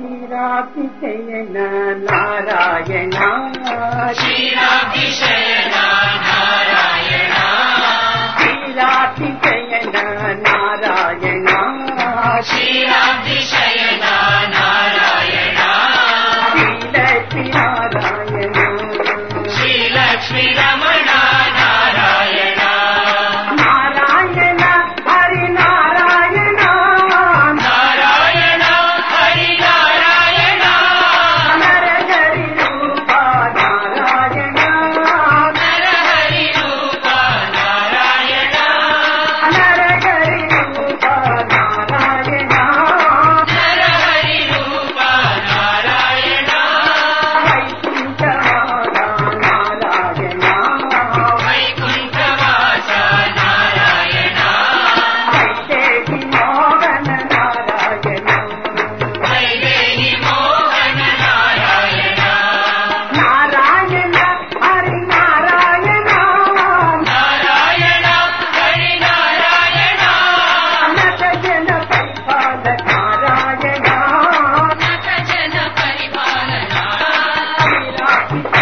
ಕ್ಷೀರಾತಿಶಯನ Narayana ಕ್ಷೀರಾತಿಶಯನ Narayana ಕ್ಷೀರಾತಿಶಯನ Narayana ಕ್ಷೀರಾ Captain.